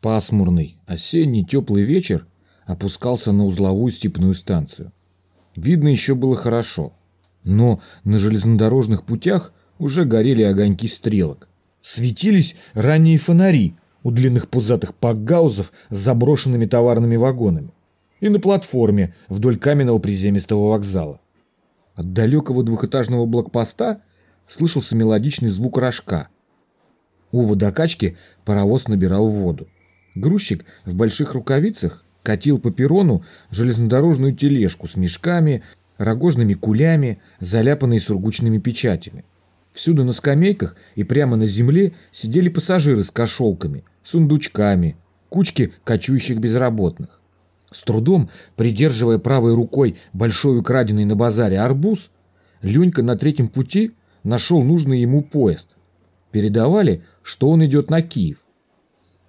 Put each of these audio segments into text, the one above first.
Пасмурный, осенний теплый вечер опускался на узловую степную станцию. Видно еще было хорошо, но на железнодорожных путях уже горели огоньки стрелок. Светились ранние фонари у длинных пузатых пакгаузов с заброшенными товарными вагонами и на платформе вдоль каменного приземистого вокзала. От далекого двухэтажного блокпоста слышался мелодичный звук рожка. У водокачки паровоз набирал воду. Грузчик в больших рукавицах катил по перрону железнодорожную тележку с мешками, рогожными кулями, заляпанной сургучными печатями. Всюду на скамейках и прямо на земле сидели пассажиры с кошелками, сундучками, кучки кочующих безработных. С трудом, придерживая правой рукой большой украденный на базаре арбуз, Ленька на третьем пути нашел нужный ему поезд. Передавали, что он идет на Киев.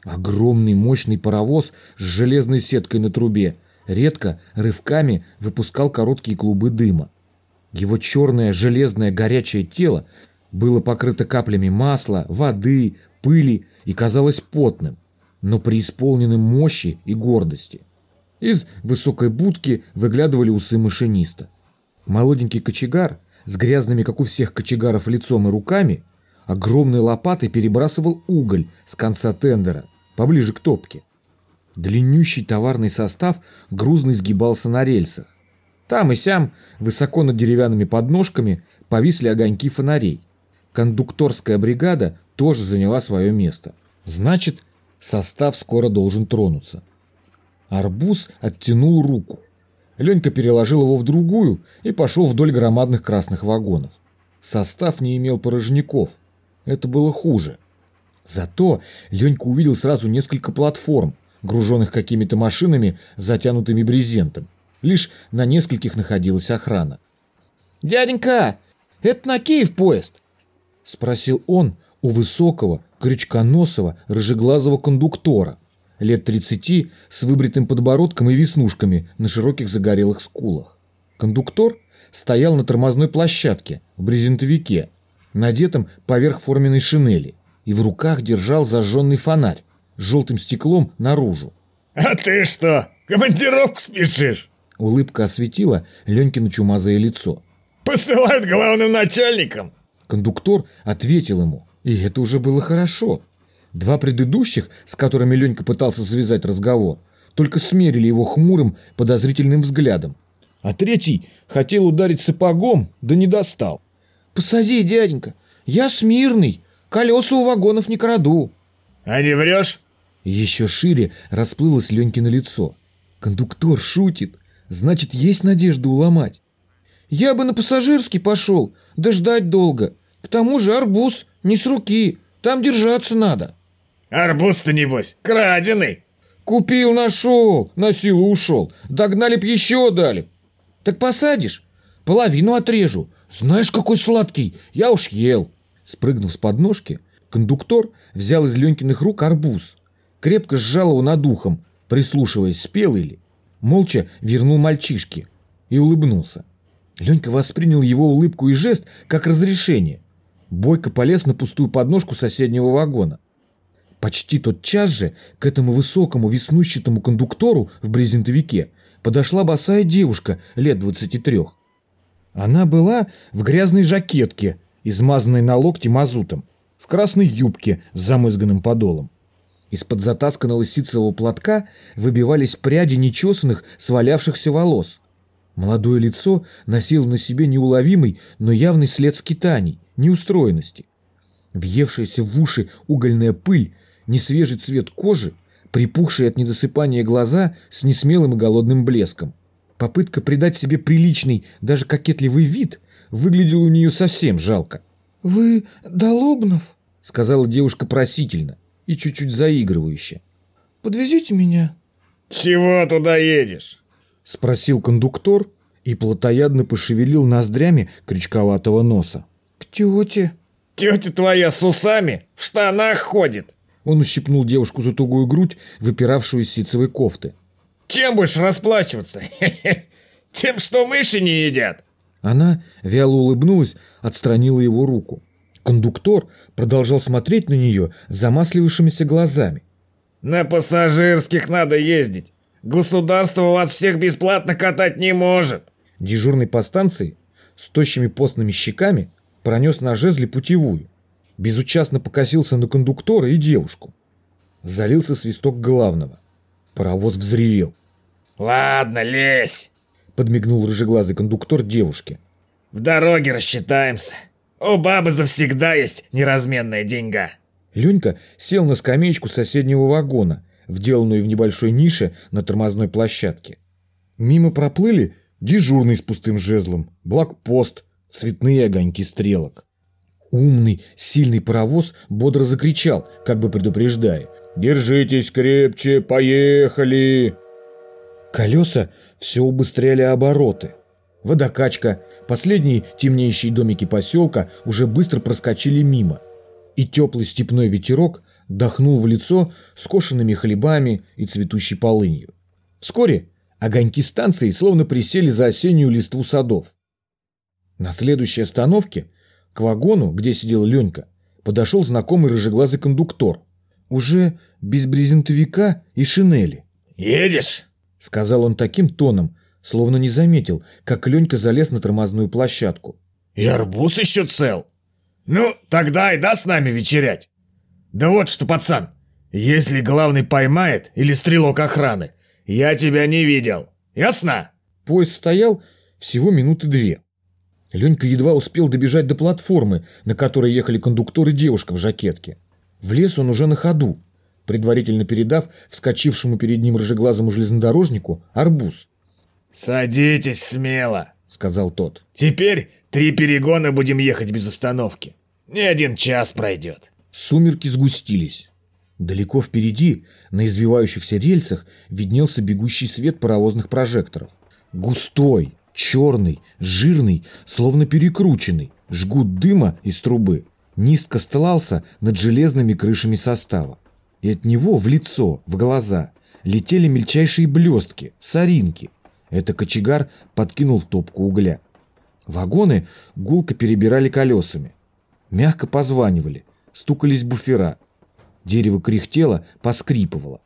Огромный мощный паровоз с железной сеткой на трубе редко рывками выпускал короткие клубы дыма. Его черное железное горячее тело было покрыто каплями масла, воды, пыли и казалось потным, но преисполненным мощи и гордости. Из высокой будки выглядывали усы машиниста. Молоденький кочегар с грязными, как у всех кочегаров, лицом и руками огромной лопатой перебрасывал уголь с конца тендера, поближе к топке. Длиннющий товарный состав грузно изгибался на рельсах. Там и сям, высоко над деревянными подножками, повисли огоньки фонарей. Кондукторская бригада тоже заняла свое место. Значит, состав скоро должен тронуться. Арбуз оттянул руку. Ленька переложил его в другую и пошел вдоль громадных красных вагонов. Состав не имел порожняков – это было хуже. Зато Ленька увидел сразу несколько платформ, груженных какими-то машинами, затянутыми брезентом. Лишь на нескольких находилась охрана. «Дяденька, это на Киев поезд?» — спросил он у высокого, крючконосого, рыжеглазого кондуктора, лет 30 с выбритым подбородком и веснушками на широких загорелых скулах. Кондуктор стоял на тормозной площадке в брезентовике, надетым поверх форменной шинели, и в руках держал зажженный фонарь с желтым стеклом наружу. «А ты что, командировку спешишь?» Улыбка осветила Ленькино чумазое лицо. «Посылают главным начальником!» Кондуктор ответил ему, и это уже было хорошо. Два предыдущих, с которыми Ленька пытался завязать разговор, только смерили его хмурым, подозрительным взглядом. А третий хотел ударить сапогом, да не достал. «Посади, дяденька, я смирный, колеса у вагонов не краду». «А не врешь?» Еще шире расплылось Ленькино лицо. Кондуктор шутит, значит, есть надежда уломать. «Я бы на пассажирский пошел, да ждать долго. К тому же арбуз, не с руки, там держаться надо». «Арбуз-то, небось, краденый». «Купил, нашел, на силу ушел, догнали б еще дали». «Так посадишь? Половину отрежу, «Знаешь, какой сладкий! Я уж ел!» Спрыгнув с подножки, кондуктор взял из Ленькиных рук арбуз, крепко сжал его над ухом, прислушиваясь, спелый ли. Молча вернул мальчишке и улыбнулся. Ленька воспринял его улыбку и жест как разрешение. Бойко полез на пустую подножку соседнего вагона. Почти тот час же к этому высокому веснущатому кондуктору в брезентовике подошла босая девушка лет двадцати трех. Она была в грязной жакетке, измазанной на локте мазутом, в красной юбке с замызганным подолом. Из-под затасканного ситцевого платка выбивались пряди нечесанных, свалявшихся волос. Молодое лицо носило на себе неуловимый, но явный след скитаний, неустроенности. Въевшаяся в уши угольная пыль, несвежий цвет кожи, припухшие от недосыпания глаза с несмелым и голодным блеском. Попытка придать себе приличный, даже кокетливый вид выглядела у нее совсем жалко. «Вы Долобнов?» — сказала девушка просительно и чуть-чуть заигрывающе. «Подвезите меня». «Чего туда едешь?» — спросил кондуктор и плотоядно пошевелил ноздрями крючковатого носа. «К тете». «Тетя твоя с усами в штанах ходит!» Он ущипнул девушку за тугую грудь, выпиравшую из ситцевой кофты. Чем будешь расплачиваться? Тем, что мыши не едят. Она вяло улыбнулась, отстранила его руку. Кондуктор продолжал смотреть на нее замаслившимися глазами. На пассажирских надо ездить. Государство вас всех бесплатно катать не может. Дежурный по станции с тощими постными щеками пронес на жезле путевую. Безучастно покосился на кондуктора и девушку. Залился свисток главного. Паровоз взревел. Ладно, лезь. Подмигнул рыжеглазый кондуктор девушке. В дороге рассчитаемся. У бабы завсегда есть неразменная деньга. Ленька сел на скамеечку соседнего вагона, вделанную в небольшой нише на тормозной площадке. Мимо проплыли дежурный с пустым жезлом, блокпост, цветные огоньки стрелок. Умный, сильный паровоз бодро закричал, как бы предупреждая. «Держитесь крепче, поехали!» Колеса все убыстряли обороты. Водокачка, последние темнеющие домики поселка уже быстро проскочили мимо. И теплый степной ветерок дохнул в лицо скошенными хлебами и цветущей полынью. Вскоре огоньки станции словно присели за осеннюю листву садов. На следующей остановке, к вагону, где сидел Ленька, подошел знакомый рыжеглазый кондуктор, уже без брезентовика и шинели. «Едешь?» — сказал он таким тоном, словно не заметил, как Ленька залез на тормозную площадку. «И арбуз еще цел. Ну, тогда и да с нами вечерять. Да вот что, пацан, если главный поймает или стрелок охраны, я тебя не видел. Ясно?» Поезд стоял всего минуты две. Ленька едва успел добежать до платформы, на которой ехали кондуктор и девушка в жакетке. Влез он уже на ходу предварительно передав вскочившему перед ним рыжеглазому железнодорожнику арбуз. «Садитесь смело», — сказал тот. «Теперь три перегона будем ехать без остановки. Не один час пройдет». Сумерки сгустились. Далеко впереди, на извивающихся рельсах, виднелся бегущий свет паровозных прожекторов. Густой, черный, жирный, словно перекрученный, жгут дыма из трубы, низко стлался над железными крышами состава и от него в лицо, в глаза летели мельчайшие блестки, соринки. Это кочегар подкинул топку угля. Вагоны гулко перебирали колесами. Мягко позванивали, стукались буфера. Дерево кряхтело, поскрипывало.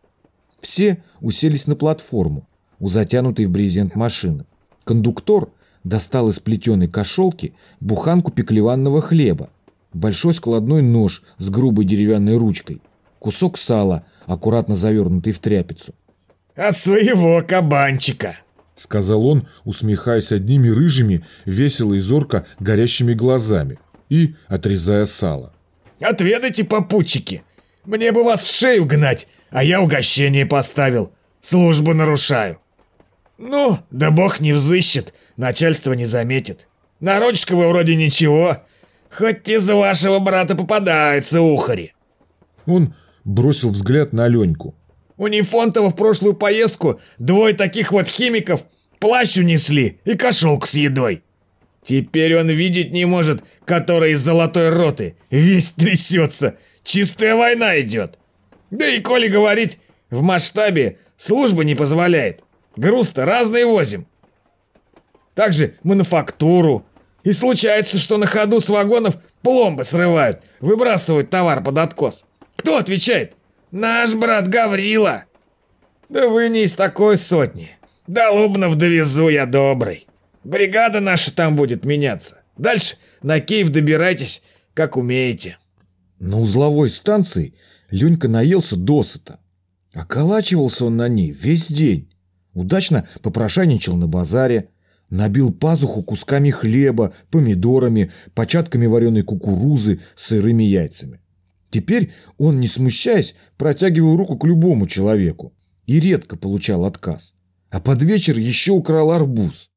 Все уселись на платформу, у затянутой в брезент машины. Кондуктор достал из плетеной кошелки буханку пеклеванного хлеба, большой складной нож с грубой деревянной ручкой – кусок сала, аккуратно завернутый в тряпицу. «От своего кабанчика!» — сказал он, усмехаясь одними рыжими, весело и зорко горящими глазами и отрезая сало. «Отведайте, попутчики! Мне бы вас в шею гнать, а я угощение поставил. Службу нарушаю. Ну, да бог не взыщет, начальство не заметит. Народчика вы вроде ничего, хоть из вашего брата попадаются ухари». Он бросил взгляд на Леньку. «У Нефонтова в прошлую поездку двое таких вот химиков плащ унесли и кошелку с едой. Теперь он видеть не может, который из золотой роты. Весь трясется. Чистая война идет. Да и Коля говорит, в масштабе служба не позволяет. Груз-то разный возим. Также мануфактуру. И случается, что на ходу с вагонов пломбы срывают, выбрасывают товар под откос. Кто отвечает? Наш брат Гаврила. Да вы не из такой сотни. До Лубнов довезу я добрый. Бригада наша там будет меняться. Дальше на Киев добирайтесь, как умеете. На узловой станции Ленька наелся досыта. Околачивался он на ней весь день. Удачно попрошайничал на базаре, набил пазуху кусками хлеба, помидорами, початками вареной кукурузы, сырыми яйцами. Теперь он, не смущаясь, протягивал руку к любому человеку и редко получал отказ. А под вечер еще украл арбуз.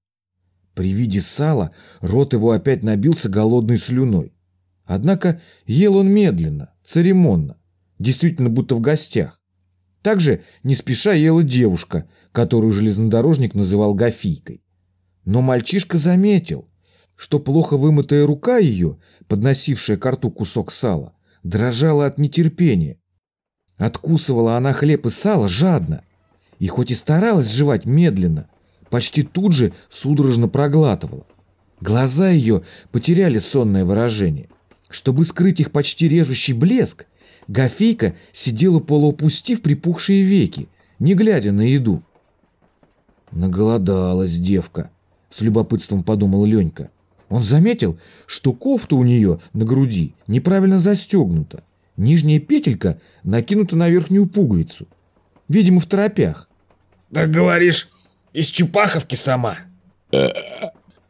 При виде сала рот его опять набился голодной слюной. Однако ел он медленно, церемонно, действительно будто в гостях. Также не спеша ела девушка, которую железнодорожник называл Гафийкой. Но мальчишка заметил, что плохо вымытая рука ее, подносившая к рту кусок сала, дрожала от нетерпения. Откусывала она хлеб и сало жадно, и хоть и старалась жевать медленно, почти тут же судорожно проглатывала. Глаза ее потеряли сонное выражение. Чтобы скрыть их почти режущий блеск, Гафейка сидела полуопустив припухшие веки, не глядя на еду. Наголодалась девка, с любопытством подумал Ленька. Он заметил, что кофта у нее на груди неправильно застегнута. Нижняя петелька накинута на верхнюю пуговицу. Видимо, в торопях. Так говоришь, из Чупаховки сама?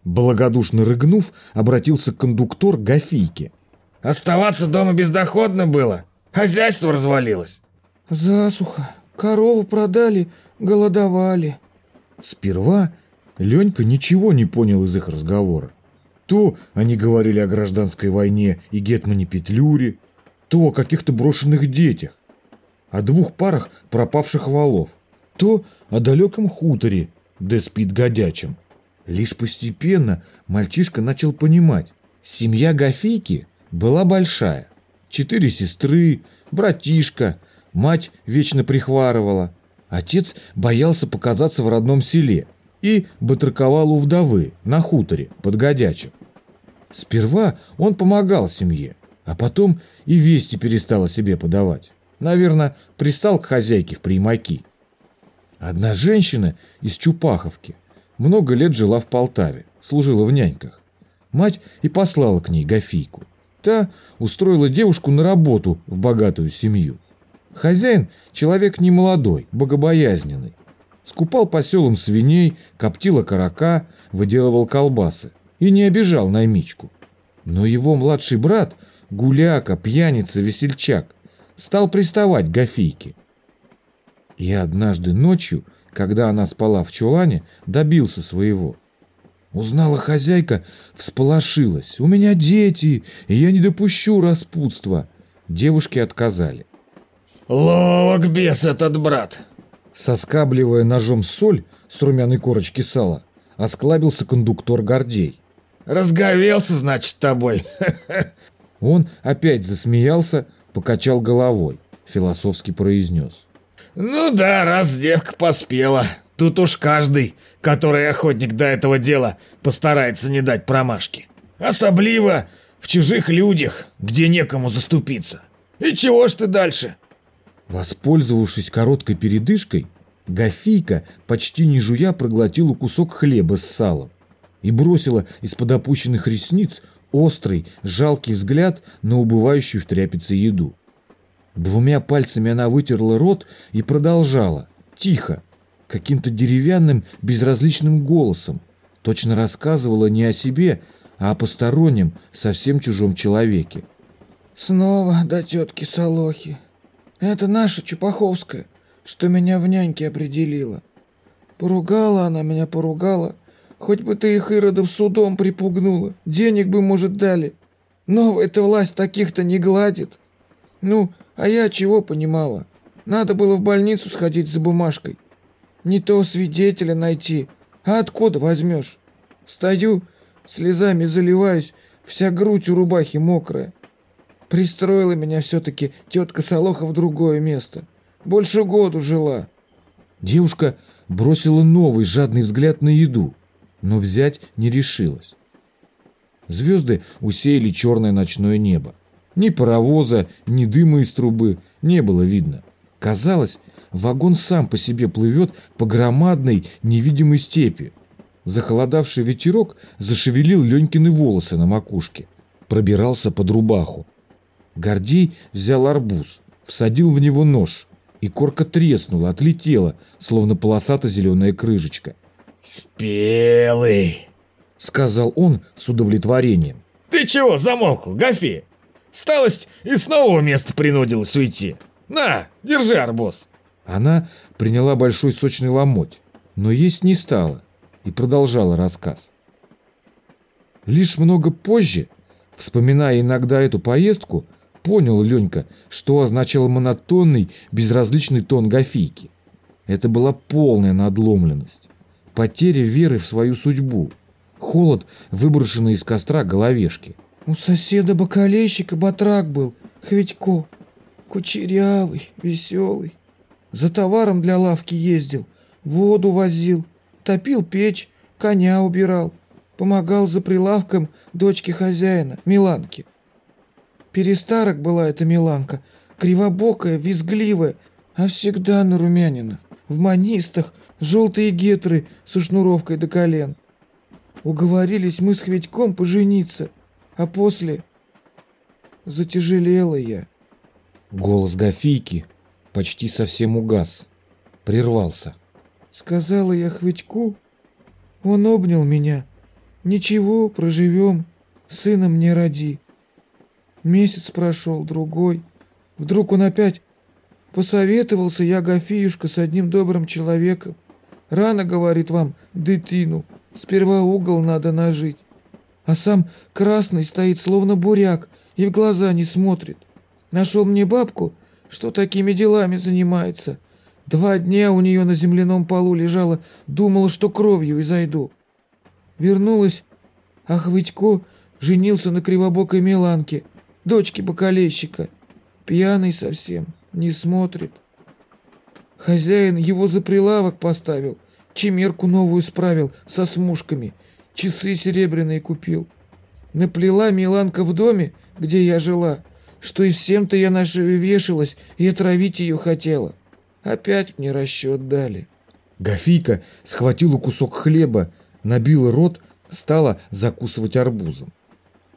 Благодушно рыгнув, обратился кондуктор к Гафийке. Оставаться дома бездоходно было. Хозяйство развалилось. Засуха. Корову продали, голодовали. Сперва Ленька ничего не понял из их разговора. То они говорили о гражданской войне и Гетмане Петлюре, то о каких-то брошенных детях, о двух парах пропавших валов, то о далеком хуторе, где спит годячим. Лишь постепенно мальчишка начал понимать, семья Гафейки была большая. Четыре сестры, братишка, мать вечно прихварывала. Отец боялся показаться в родном селе и батраковал у вдовы на хуторе под Годячем. Сперва он помогал семье, а потом и вести перестал себе подавать. Наверное, пристал к хозяйке в примаки. Одна женщина из Чупаховки много лет жила в Полтаве, служила в няньках. Мать и послала к ней Гафийку. Та устроила девушку на работу в богатую семью. Хозяин – человек немолодой, богобоязненный. Скупал по селам свиней, коптил окорока, выделывал колбасы. И не обижал наймичку. Но его младший брат, гуляка, пьяница, весельчак, стал приставать к Гафийке. И однажды ночью, когда она спала в чулане, добился своего. Узнала хозяйка, всполошилась. «У меня дети, и я не допущу распутства». Девушки отказали. Ловок бес этот брат. Соскабливая ножом соль с румяной корочки сала, осклабился кондуктор Гордей. Разговелся, значит, тобой. Он опять засмеялся, покачал головой, философски произнес. Ну да, раз девка поспела. Тут уж каждый, который охотник до этого дела, постарается не дать промашки. Особливо в чужих людях, где некому заступиться. И чего ж ты дальше? Воспользовавшись короткой передышкой, Гафийка, почти не жуя, проглотила кусок хлеба с салом и бросила из-под опущенных ресниц острый, жалкий взгляд на убывающую в тряпице еду. Двумя пальцами она вытерла рот и продолжала, тихо, каким-то деревянным, безразличным голосом, точно рассказывала не о себе, а о постороннем, совсем чужом человеке. Снова до тетки Солохи. Это наша Чупаховская, что меня в няньке определила. Поругала она меня, поругала. Хоть бы ты их иродов судом припугнула, денег бы, может, дали. Но эта власть таких-то не гладит. Ну, а я чего понимала? Надо было в больницу сходить за бумажкой. Не то свидетеля найти. А откуда возьмешь? Стою, слезами заливаюсь, вся грудь у рубахи мокрая. Пристроила меня все-таки тетка Солоха в другое место. Больше году жила. Девушка бросила новый жадный взгляд на еду, но взять не решилась. Звезды усеяли черное ночное небо. Ни паровоза, ни дыма из трубы не было видно. Казалось, вагон сам по себе плывет по громадной невидимой степи. Захолодавший ветерок зашевелил Ленькины волосы на макушке. Пробирался под рубаху. Гордей взял арбуз, всадил в него нож, и корка треснула, отлетела, словно полосато-зеленая крышечка. «Спелый!» — сказал он с удовлетворением. «Ты чего замолкл, Гафи? Сталость и с нового места принудилась уйти. На, держи арбуз!» Она приняла большой сочный ломоть, но есть не стала и продолжала рассказ. Лишь много позже, вспоминая иногда эту поездку, понял Ленька, что означал монотонный, безразличный тон Гафийки. Это была полная надломленность, потеря веры в свою судьбу, холод, выброшенный из костра головешки. У соседа бакалейщика батрак был, Хведько, кучерявый, веселый. За товаром для лавки ездил, воду возил, топил печь, коня убирал, помогал за прилавком дочке хозяина, Миланке. Перестарок была эта Миланка, Кривобокая, визгливая, а всегда нарумянина. В манистах желтые гетры со шнуровкой до колен. Уговорились мы с Хведьком пожениться, а после затяжелела я. Голос Гофийки почти совсем угас, прервался. Сказала я Хведьку, он обнял меня. Ничего, проживем, сына мне роди. Месяц прошел, другой. Вдруг он опять посоветовался я, Гофиюшка, с одним добрым человеком. Рано, говорит вам, дытину, сперва угол надо нажить. А сам красный стоит, словно буряк, и в глаза не смотрит. Нашел мне бабку, что такими делами занимается. Два дня у нее на земляном полу лежала, думала, что кровью изойду. Вернулась, а Хвытько женился на кривобокой Миланке, дочке бокалейщика. Пьяный совсем, не смотрит. Хозяин его за прилавок поставил, чемерку новую справил со смушками, часы серебряные купил. Наплела Миланка в доме, где я жила, что и всем-то я на шею вешалась и отравить ее хотела. Опять мне расчет дали. Гофийка схватила кусок хлеба, набила рот, стала закусывать арбузом.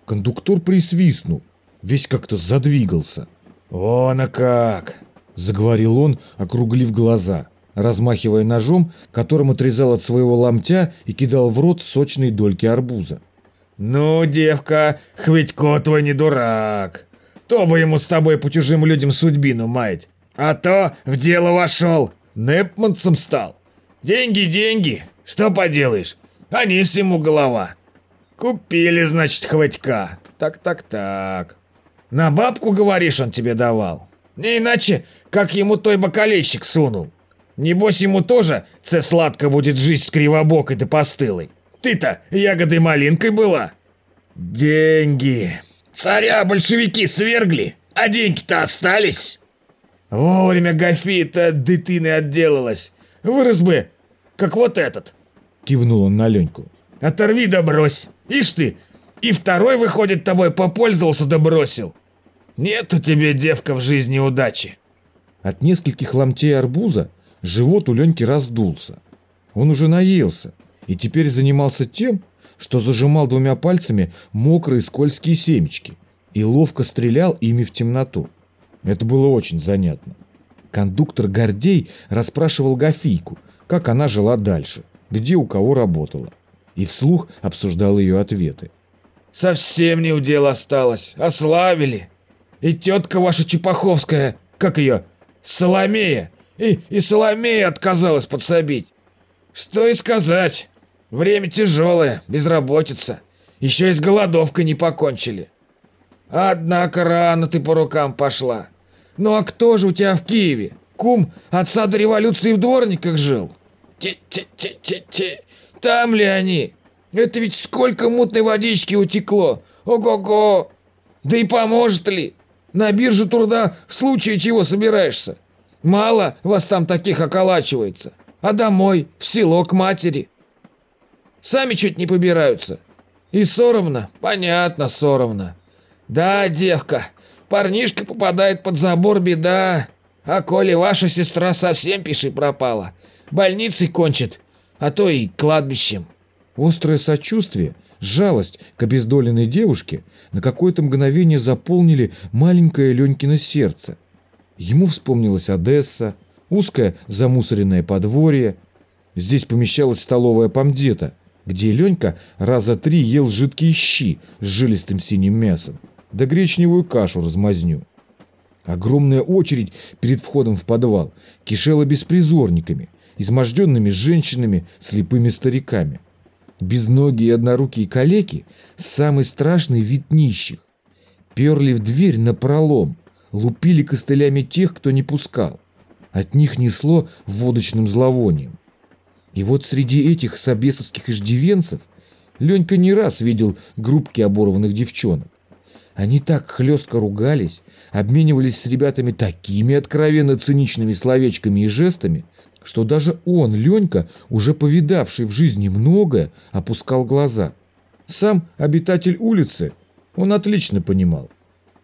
Кондуктор присвистнул, весь как-то задвигался. «Вон а как!» — заговорил он, округлив глаза, размахивая ножом, которым отрезал от своего ломтя и кидал в рот сочные дольки арбуза. «Ну, девка, Хвитько твой не дурак. То бы ему с тобой по чужим людям судьбину маять. А то в дело вошел, Непманцем стал. Деньги, деньги, что поделаешь, они ему голова. Купили, значит, Хватька. Так-так-так. На бабку, говоришь, он тебе давал? Не иначе, как ему той бокалейщик сунул. Небось, ему тоже це сладко будет жизнь с кривобокой да постылой. Ты-то ягодой малинкой была. Деньги. Царя большевики свергли, а деньги-то остались. Вовремя Гафита от дытыны отделалась. Вырос бы, как вот этот. Кивнул он на Леньку. Оторви да брось. Ишь ты, и второй, выходит, тобой попользовался да бросил. Нет у тебя, девка, в жизни удачи. От нескольких ломтей арбуза живот у Леньки раздулся. Он уже наелся и теперь занимался тем, что зажимал двумя пальцами мокрые скользкие семечки и ловко стрелял ими в темноту. Это было очень занятно. Кондуктор Гордей расспрашивал Гофийку, как она жила дальше, где у кого работала, и вслух обсуждал ее ответы. «Совсем не удел осталось, ославили. И тетка ваша Чепаховская, как ее, Соломея, и, и Соломея отказалась подсобить. Что и сказать, время тяжелое, безработица, еще и с голодовкой не покончили». Однако рано ты по рукам пошла. Ну а кто же у тебя в Киеве? Кум отца до революции в дворниках жил? Те-те-те-те-те. Там ли они? Это ведь сколько мутной водички утекло. Ого-го. Да и поможет ли? На бирже труда в случае чего собираешься? Мало вас там таких околачивается. А домой, в село к матери. Сами чуть не побираются. И соромно? Понятно, соромно. «Да, девка, парнишка попадает под забор, беда. А коли ваша сестра совсем пиши пропала, больницей кончит, а то и кладбищем». Острое сочувствие, жалость к обездоленной девушке на какое-то мгновение заполнили маленькое Ленькино сердце. Ему вспомнилась Одесса, узкое замусоренное подворье. Здесь помещалась столовая помдета, где Ленька раза три ел жидкие щи с жилистым синим мясом да гречневую кашу размазню. Огромная очередь перед входом в подвал кишела беспризорниками, изможденными женщинами, слепыми стариками. Безногие однорукие калеки – самый страшный вид нищих. Перли в дверь на пролом, лупили костылями тех, кто не пускал. От них несло водочным зловонием. И вот среди этих собесовских иждивенцев Ленька не раз видел группки оборванных девчонок. Они так хлестко ругались, обменивались с ребятами такими откровенно циничными словечками и жестами, что даже он, Ленька, уже повидавший в жизни многое, опускал глаза. Сам обитатель улицы он отлично понимал.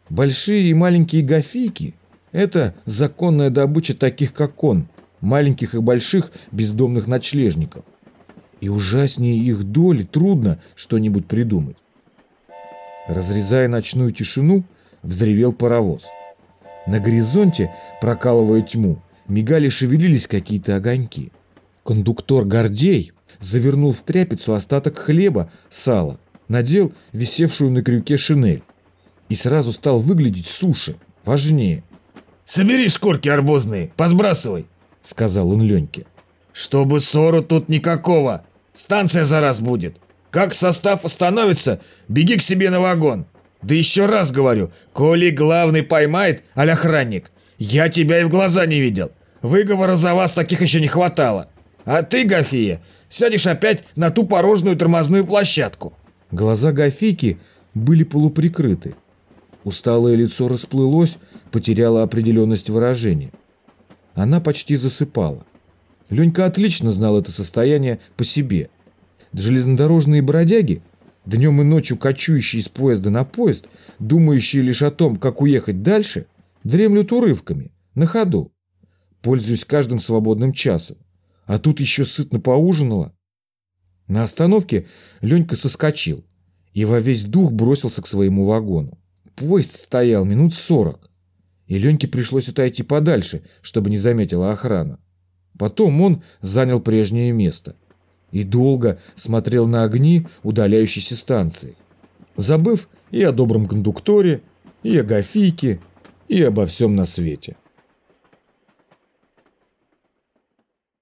Большие и маленькие гофийки – Это законная добыча таких, как он, маленьких и больших бездомных ночлежников. И ужаснее их доли трудно что-нибудь придумать. Разрезая ночную тишину, взревел паровоз. На горизонте, прокалывая тьму, мигали шевелились какие-то огоньки. Кондуктор Гордей завернул в тряпицу остаток хлеба, сала, надел висевшую на крюке шинель и сразу стал выглядеть суше, важнее. «Собери шкурки арбузные, посбрасывай», — сказал он Леньке. «Чтобы ссору тут никакого, станция за раз будет. Как состав остановится, беги к себе на вагон. Да еще раз говорю, коли главный поймает, аль охранник, я тебя и в глаза не видел. Выговора за вас таких еще не хватало. А ты, Гафия, сядешь опять на ту порожную тормозную площадку». Глаза Гафики были полуприкрыты. Усталое лицо расплылось, потеряло определенность выражения. Она почти засыпала. Ленька отлично знал это состояние по себе. Железнодорожные бродяги, днем и ночью кочующие из поезда на поезд, думающие лишь о том, как уехать дальше, дремлют урывками, на ходу, пользуясь каждым свободным часом. А тут еще сытно поужинала. На остановке Ленька соскочил и во весь дух бросился к своему вагону. Поезд стоял минут сорок, и Леньке пришлось отойти подальше, чтобы не заметила охрана. Потом он занял прежнее место и долго смотрел на огни удаляющейся станции, забыв и о добром кондукторе, и о Гафике, и обо всем на свете.